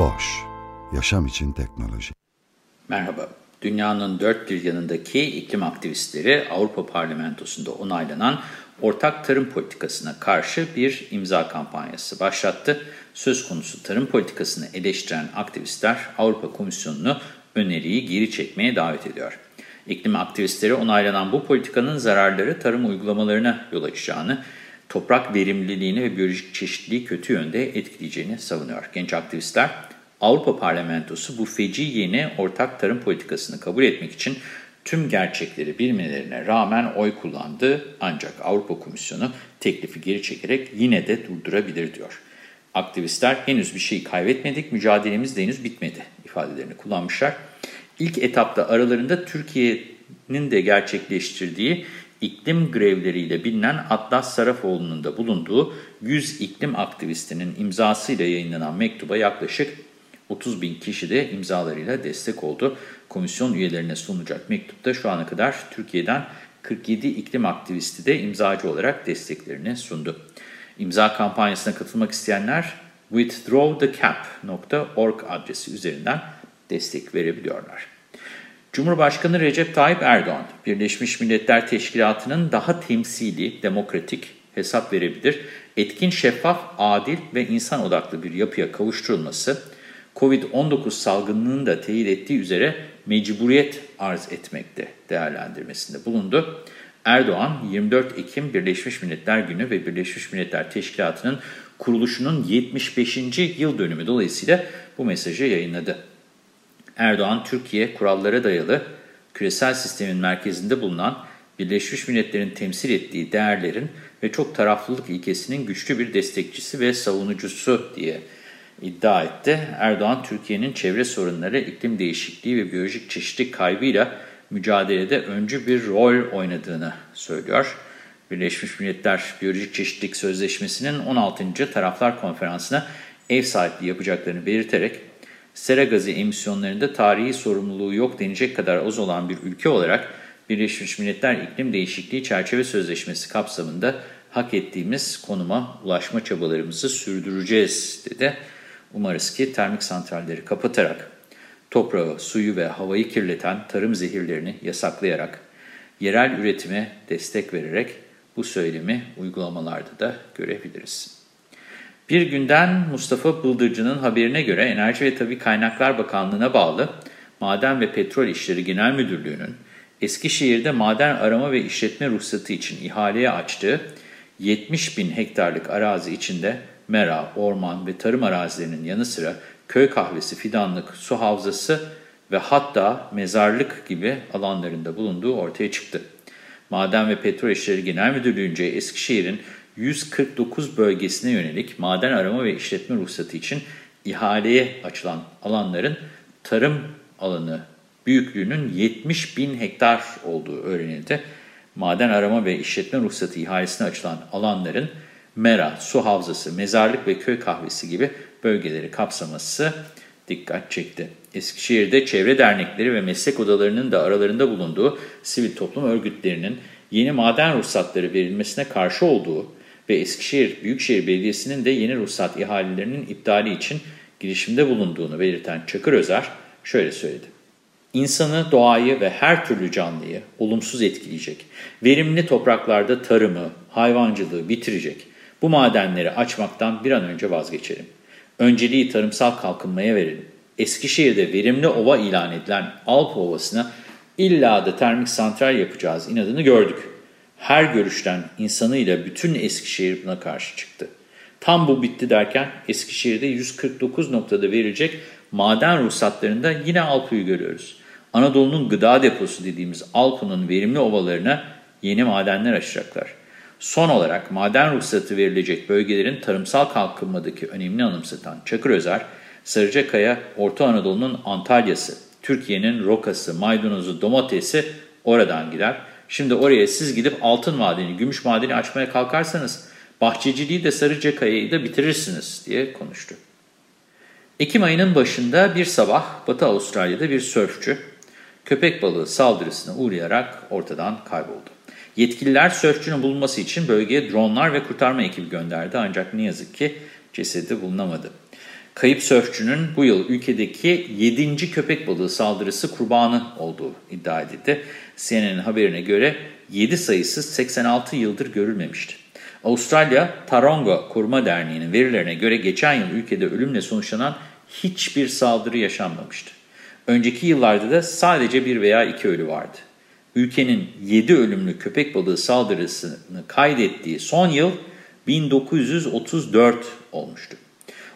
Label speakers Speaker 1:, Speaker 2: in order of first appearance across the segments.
Speaker 1: Boş, yaşam için teknoloji.
Speaker 2: Merhaba, dünyanın dört bir yanındaki iklim aktivistleri Avrupa Parlamentosu'nda onaylanan ortak tarım politikasına karşı bir imza kampanyası başlattı. Söz konusu tarım politikasını eleştiren aktivistler Avrupa Komisyonu'nu öneriyi geri çekmeye davet ediyor. İklim aktivistleri onaylanan bu politikanın zararları tarım uygulamalarına yol açacağını, toprak verimliliğini ve biyolojik çeşitliliği kötü yönde etkileyeceğini savunuyor. Genç aktivistler Avrupa Parlamentosu bu feci yeni ortak tarım politikasını kabul etmek için tüm gerçekleri bilmelerine rağmen oy kullandı ancak Avrupa Komisyonu teklifi geri çekerek yine de durdurabilir diyor. Aktivistler henüz bir şey kaybetmedik, mücadelemiz de henüz bitmedi ifadelerini kullanmışlar. İlk etapta aralarında Türkiye'nin de gerçekleştirdiği iklim grevleriyle bilinen Atlas Sarafoğlu'nun da bulunduğu 100 iklim aktivistinin imzasıyla yayınlanan mektuba yaklaşık 30 bin kişi de imzalarıyla destek oldu. Komisyon üyelerine sunulacak mektupta şu ana kadar Türkiye'den 47 iklim aktivisti de imzacı olarak desteklerini sundu. İmza kampanyasına katılmak isteyenler withdrawthecap.org adresi üzerinden destek verebiliyorlar. Cumhurbaşkanı Recep Tayyip Erdoğan, Birleşmiş Milletler Teşkilatı'nın daha temsili, demokratik, hesap verebilir, etkin, şeffaf, adil ve insan odaklı bir yapıya kavuşturulması, COVID-19 salgınının da teyit ettiği üzere mecburiyet arz etmekte değerlendirmesinde bulundu. Erdoğan 24 Ekim Birleşmiş Milletler Günü ve Birleşmiş Milletler Teşkilatı'nın kuruluşunun 75. yıl dönümü dolayısıyla bu mesajı yayınladı. Erdoğan, Türkiye kurallara dayalı küresel sistemin merkezinde bulunan Birleşmiş Milletler'in temsil ettiği değerlerin ve çok taraflılık ilkesinin güçlü bir destekçisi ve savunucusu diye iddia etti. Erdoğan, Türkiye'nin çevre sorunları, iklim değişikliği ve biyolojik çeşitlilik kaybıyla mücadelede öncü bir rol oynadığını söylüyor. Birleşmiş Milletler Biyolojik Çeşitlilik Sözleşmesi'nin 16. Taraflar Konferansı'na ev sahipliği yapacaklarını belirterek, sera gazı emisyonlarında tarihi sorumluluğu yok denecek kadar az olan bir ülke olarak Birleşmiş Milletler İklim Değişikliği Çerçeve Sözleşmesi kapsamında hak ettiğimiz konuma ulaşma çabalarımızı sürdüreceğiz dedi. Umarız ki termik santralleri kapatarak, toprağı, suyu ve havayı kirleten tarım zehirlerini yasaklayarak, yerel üretime destek vererek bu söylemi uygulamalarda da görebiliriz. Bir günden Mustafa Bıldırcı'nın haberine göre Enerji ve Tabi Kaynaklar Bakanlığı'na bağlı Maden ve Petrol İşleri Genel Müdürlüğü'nün Eskişehir'de maden arama ve işletme ruhsatı için ihaleye açtığı 70 bin hektarlık arazi içinde mera, orman ve tarım arazilerinin yanı sıra köy kahvesi, fidanlık, su havzası ve hatta mezarlık gibi alanlarında bulunduğu ortaya çıktı. Maden ve Petrol İşleri Genel Müdürlüğü'nce Eskişehir'in 149 bölgesine yönelik maden arama ve işletme ruhsatı için ihaleye açılan alanların tarım alanı büyüklüğünün 70 bin hektar olduğu öğrenildi. Maden arama ve işletme ruhsatı ihalesine açılan alanların mera, su havzası, mezarlık ve köy kahvesi gibi bölgeleri kapsaması dikkat çekti. Eskişehir'de çevre dernekleri ve meslek odalarının da aralarında bulunduğu sivil toplum örgütlerinin yeni maden ruhsatları verilmesine karşı olduğu ve Eskişehir Büyükşehir Belediyesi'nin de yeni ruhsat ihalelerinin iptali için girişimde bulunduğunu belirten Çakır Özer şöyle söyledi. İnsanı, doğayı ve her türlü canlıyı olumsuz etkileyecek, verimli topraklarda tarımı, hayvancılığı bitirecek bu madenleri açmaktan bir an önce vazgeçelim. Önceliği tarımsal kalkınmaya verelim. Eskişehir'de verimli ova ilan edilen Alp Ovası'na illa da termik santral yapacağız inadını gördük. Her görüşten insanıyla bütün Eskişehir buna karşı çıktı. Tam bu bitti derken Eskişehir'de 149 noktada verilecek maden ruhsatlarında yine Alpu'yu görüyoruz. Anadolu'nun gıda deposu dediğimiz Alpu'nun verimli ovalarına yeni madenler açacaklar. Son olarak maden ruhsatı verilecek bölgelerin tarımsal kalkınmadaki önemini anımsatan Çakır Özer, Sarıcakaya, Orta Anadolu'nun Antalya'sı, Türkiye'nin rokası, maydanozu, domatesi oradan gider. Şimdi oraya siz gidip altın madeni, gümüş madeni açmaya kalkarsanız bahçeciliği de Sarıcakaya'yı da bitirirsiniz diye konuştu. Ekim ayının başında bir sabah Batı Avustralya'da bir sörfçü köpek balığı saldırısına uğrayarak ortadan kayboldu. Yetkililer sörfçünün bulunması için bölgeye dronlar ve kurtarma ekibi gönderdi ancak ne yazık ki cesedi bulunamadı. Kayıp sörfçünün bu yıl ülkedeki 7. köpek balığı saldırısı kurbanı olduğu iddia edildi. CNN'in haberine göre 7 sayısı 86 yıldır görülmemişti. Avustralya Taronga Koruma Derneği'nin verilerine göre geçen yıl ülkede ölümle sonuçlanan hiçbir saldırı yaşanmamıştı. Önceki yıllarda da sadece bir veya iki ölü vardı. Ülkenin 7 ölümlü köpek balığı saldırısını kaydettiği son yıl 1934 olmuştu.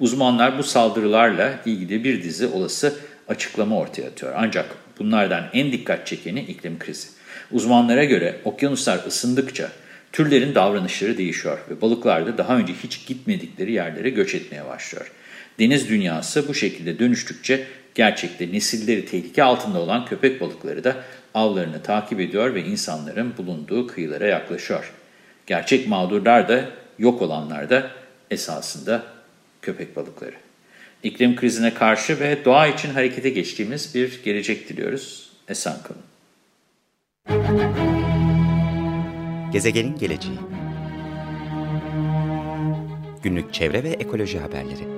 Speaker 2: Uzmanlar bu saldırılarla ilgili bir dizi olası açıklama ortaya atıyor. Ancak bunlardan en dikkat çekeni iklim krizi. Uzmanlara göre okyanuslar ısındıkça türlerin davranışları değişiyor ve balıklar da daha önce hiç gitmedikleri yerlere göç etmeye başlıyor. Deniz dünyası bu şekilde dönüştükçe gerçekte nesilleri tehlike altında olan köpek balıkları da avlarını takip ediyor ve insanların bulunduğu kıyılara yaklaşıyor. Gerçek mağdurlar da yok olanlar da esasında köpek balıkları. İklim krizine karşı ve doğa için harekete geçtiğimiz bir gelecek diliyoruz. Esen kalın.
Speaker 3: Gezegenin geleceği Günlük çevre ve ekoloji haberleri